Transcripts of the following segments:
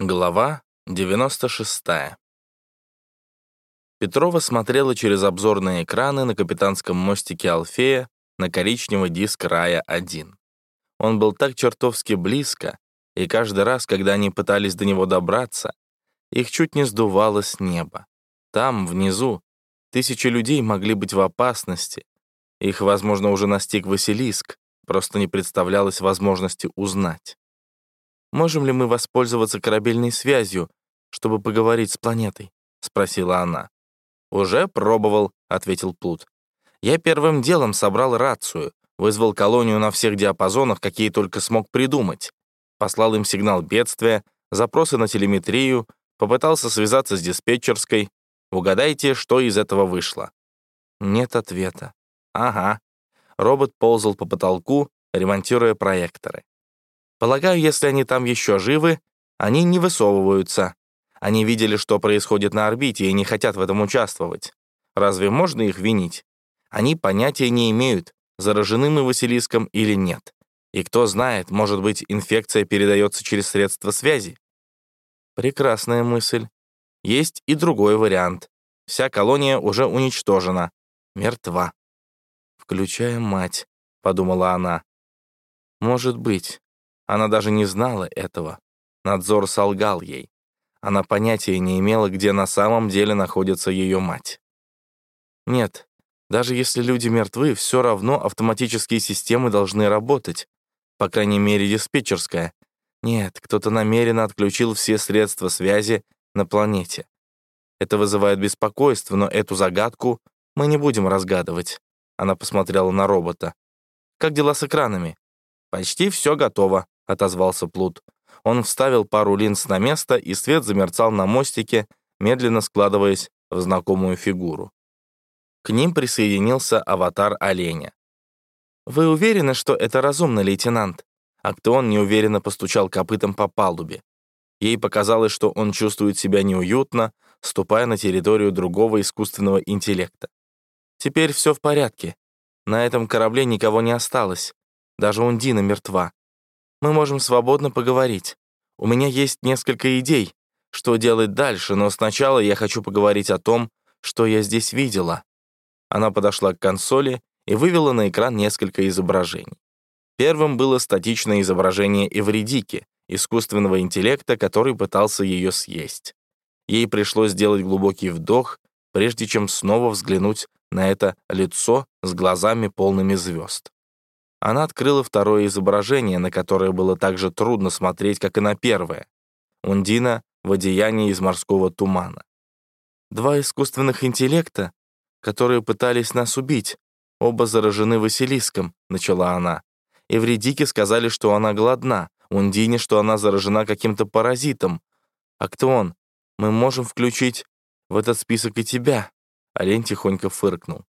Глава 96. Петрова смотрела через обзорные экраны на капитанском мостике «Алфея» на коричневый диск «Рая-1». Он был так чертовски близко, и каждый раз, когда они пытались до него добраться, их чуть не сдувало с неба. Там, внизу, тысячи людей могли быть в опасности. Их, возможно, уже настиг Василиск, просто не представлялось возможности узнать. «Можем ли мы воспользоваться корабельной связью, чтобы поговорить с планетой?» — спросила она. «Уже пробовал», — ответил Плут. «Я первым делом собрал рацию, вызвал колонию на всех диапазонах, какие только смог придумать. Послал им сигнал бедствия, запросы на телеметрию, попытался связаться с диспетчерской. Угадайте, что из этого вышло?» Нет ответа. «Ага». Робот ползал по потолку, ремонтируя проекторы. Полагаю, если они там еще живы, они не высовываются. Они видели, что происходит на орбите, и не хотят в этом участвовать. Разве можно их винить? Они понятия не имеют, заражены мы Василиском или нет. И кто знает, может быть, инфекция передается через средства связи? Прекрасная мысль. Есть и другой вариант. Вся колония уже уничтожена, мертва. «Включая мать», — подумала она. «Может быть. Она даже не знала этого. Надзор солгал ей. Она понятия не имела, где на самом деле находится ее мать. Нет, даже если люди мертвы, все равно автоматические системы должны работать. По крайней мере, диспетчерская. Нет, кто-то намеренно отключил все средства связи на планете. Это вызывает беспокойство, но эту загадку мы не будем разгадывать. Она посмотрела на робота. «Как дела с экранами?» «Почти все готово», — отозвался Плут. Он вставил пару линз на место, и свет замерцал на мостике, медленно складываясь в знакомую фигуру. К ним присоединился аватар оленя. «Вы уверены, что это разумно, лейтенант?» Актеон неуверенно постучал копытом по палубе. Ей показалось, что он чувствует себя неуютно, ступая на территорию другого искусственного интеллекта. «Теперь все в порядке. На этом корабле никого не осталось. Даже Ундина мертва мы можем свободно поговорить. У меня есть несколько идей, что делать дальше, но сначала я хочу поговорить о том, что я здесь видела». Она подошла к консоли и вывела на экран несколько изображений. Первым было статичное изображение Эвредики, искусственного интеллекта, который пытался ее съесть. Ей пришлось сделать глубокий вдох, прежде чем снова взглянуть на это лицо с глазами полными звезд. Она открыла второе изображение, на которое было так же трудно смотреть, как и на первое. Ундина в одеянии из морского тумана. Два искусственных интеллекта, которые пытались нас убить, оба заражены Василиском, начала она. Эвредики сказали, что она голодна, Ундине, что она заражена каким-то паразитом. А кто он? Мы можем включить в этот список и тебя. Олень тихонько фыркнул.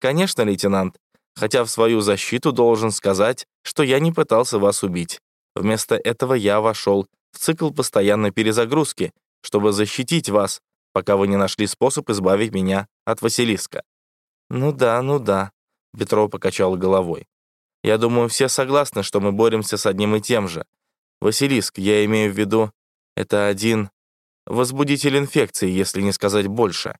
«Конечно, лейтенант, хотя в свою защиту должен сказать, что я не пытался вас убить. Вместо этого я вошел в цикл постоянной перезагрузки, чтобы защитить вас, пока вы не нашли способ избавить меня от Василиска». «Ну да, ну да», — Петров покачал головой. «Я думаю, все согласны, что мы боремся с одним и тем же. Василиск, я имею в виду, это один возбудитель инфекции, если не сказать больше.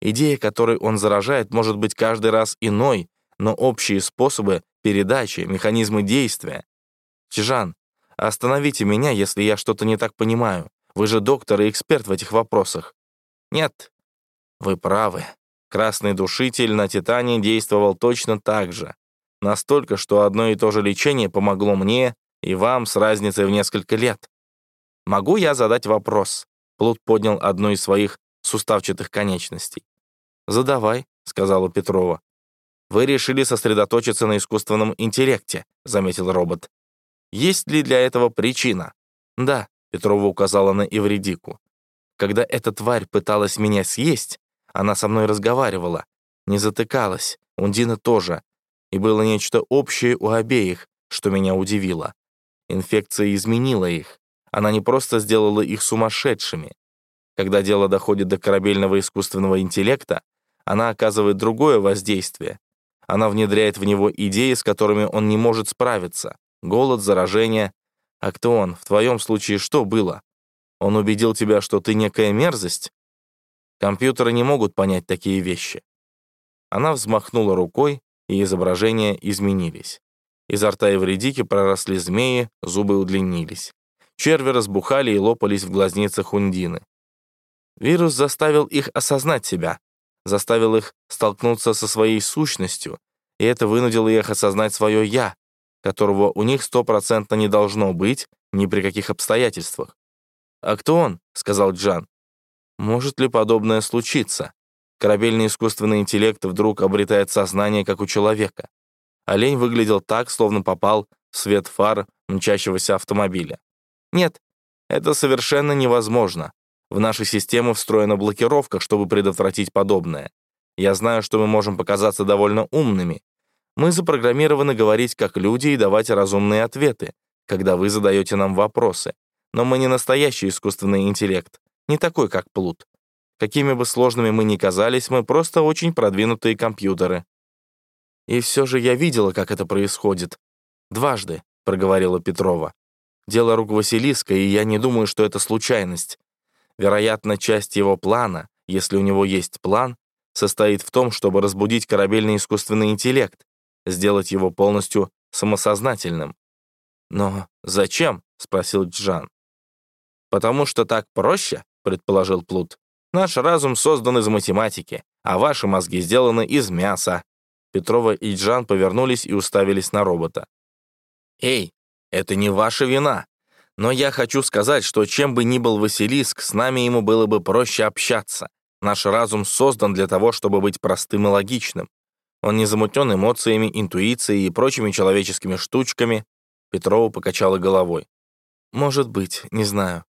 Идея, которой он заражает, может быть каждый раз иной, но общие способы передачи, механизмы действия. Чижан, остановите меня, если я что-то не так понимаю. Вы же доктор и эксперт в этих вопросах. Нет, вы правы. Красный душитель на Титане действовал точно так же. Настолько, что одно и то же лечение помогло мне и вам с разницей в несколько лет. Могу я задать вопрос? Плут поднял одну из своих суставчатых конечностей. «Задавай», — сказала Петрова. «Вы решили сосредоточиться на искусственном интеллекте», — заметил робот. «Есть ли для этого причина?» «Да», — Петрова указала на Ивридику. «Когда эта тварь пыталась меня съесть, она со мной разговаривала, не затыкалась, Ундина тоже, и было нечто общее у обеих, что меня удивило. Инфекция изменила их. Она не просто сделала их сумасшедшими. Когда дело доходит до корабельного искусственного интеллекта, она оказывает другое воздействие, она внедряет в него идеи, с которыми он не может справиться. Голод, заражение. А кто он? В твоем случае что было? Он убедил тебя, что ты некая мерзость? Компьютеры не могут понять такие вещи. Она взмахнула рукой, и изображения изменились. Изо рта Эвредики проросли змеи, зубы удлинились. Черви разбухали и лопались в глазницах Ундины. Вирус заставил их осознать себя, заставил их столкнуться со своей сущностью, и это вынудило их осознать свое «я», которого у них стопроцентно не должно быть ни при каких обстоятельствах. «А кто он?» — сказал Джан. «Может ли подобное случиться? Корабельный искусственный интеллект вдруг обретает сознание, как у человека. Олень выглядел так, словно попал в свет фар мчащегося автомобиля. Нет, это совершенно невозможно. В нашу систему встроена блокировка, чтобы предотвратить подобное. Я знаю, что мы можем показаться довольно умными. Мы запрограммированы говорить как люди и давать разумные ответы, когда вы задаете нам вопросы. Но мы не настоящий искусственный интеллект, не такой, как Плут. Какими бы сложными мы ни казались, мы просто очень продвинутые компьютеры. И все же я видела, как это происходит. Дважды, — проговорила Петрова. Дело рук Василиска, и я не думаю, что это случайность. Вероятно, часть его плана, если у него есть план, состоит в том, чтобы разбудить корабельный искусственный интеллект, сделать его полностью самосознательным. «Но зачем?» — спросил Джан. «Потому что так проще», — предположил Плут. «Наш разум создан из математики, а ваши мозги сделаны из мяса». Петрова и Джан повернулись и уставились на робота. «Эй, это не ваша вина. Но я хочу сказать, что чем бы ни был Василиск, с нами ему было бы проще общаться. Наш разум создан для того, чтобы быть простым и логичным. Он не замутен эмоциями, интуицией и прочими человеческими штучками. Петрова покачала головой. «Может быть, не знаю.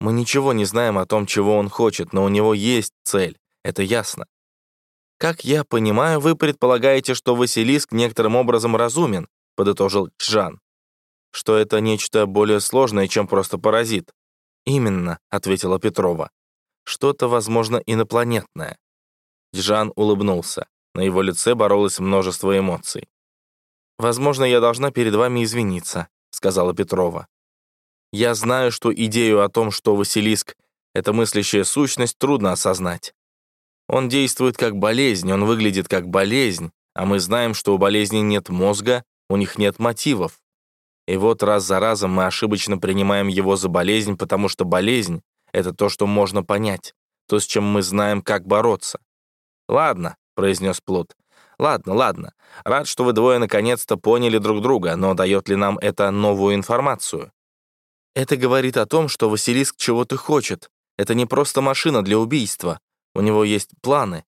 Мы ничего не знаем о том, чего он хочет, но у него есть цель, это ясно. Как я понимаю, вы предполагаете, что Василиск некоторым образом разумен, подытожил Джан что это нечто более сложное, чем просто паразит. «Именно», — ответила Петрова. «Что-то, возможно, инопланетное». Джан улыбнулся. На его лице боролось множество эмоций. «Возможно, я должна перед вами извиниться», — сказала Петрова. «Я знаю, что идею о том, что Василиск — это мыслящая сущность, трудно осознать. Он действует как болезнь, он выглядит как болезнь, а мы знаем, что у болезни нет мозга, у них нет мотивов. И вот раз за разом мы ошибочно принимаем его за болезнь, потому что болезнь — это то, что можно понять, то, с чем мы знаем, как бороться. «Ладно», — произнес Плут. «Ладно, ладно. Рад, что вы двое наконец-то поняли друг друга, но дает ли нам это новую информацию?» «Это говорит о том, что Василиск чего-то хочет. Это не просто машина для убийства. У него есть планы.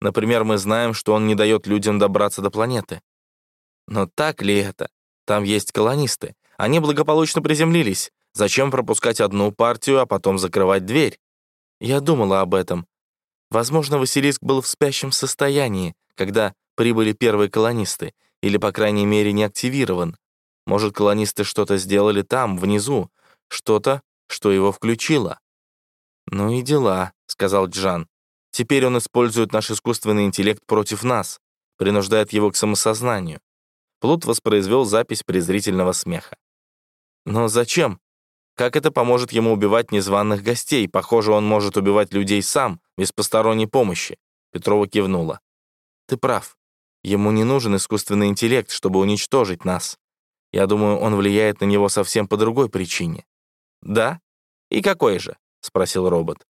Например, мы знаем, что он не дает людям добраться до планеты. Но так ли это? Там есть колонисты. Они благополучно приземлились. Зачем пропускать одну партию, а потом закрывать дверь? Я думала об этом. Возможно, Василиск был в спящем состоянии, когда прибыли первые колонисты, или, по крайней мере, не активирован. Может, колонисты что-то сделали там, внизу, что-то, что его включило. «Ну и дела», — сказал Джан. «Теперь он использует наш искусственный интеллект против нас, принуждает его к самосознанию. Плут воспроизвел запись презрительного смеха. «Но зачем? Как это поможет ему убивать незваных гостей? Похоже, он может убивать людей сам, без посторонней помощи». Петрова кивнула. «Ты прав. Ему не нужен искусственный интеллект, чтобы уничтожить нас. Я думаю, он влияет на него совсем по другой причине». «Да? И какой же?» — спросил робот.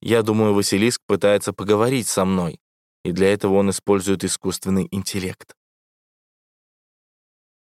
«Я думаю, Василиск пытается поговорить со мной, и для этого он использует искусственный интеллект».